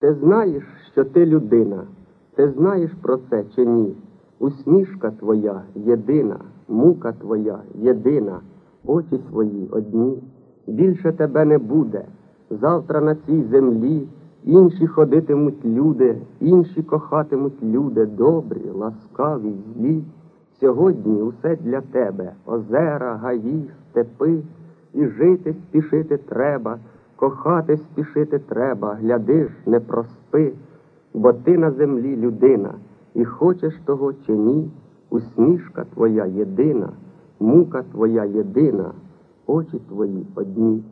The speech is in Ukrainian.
Ти знаєш, що ти людина, ти знаєш про це чи ні? Усмішка твоя єдина, мука твоя єдина, очі твої одні. Більше тебе не буде. Завтра на цій землі інші ходитимуть люди, інші кохатимуть люди, добрі, ласкаві, злі. Сьогодні усе для тебе озера, гаї, степи, і жити спішити треба, кохати спішити треба, глядиш, не проспи, бо ти на землі людина, і хочеш того чи ні, усмішка твоя єдина, мука твоя єдина, очі твої одні.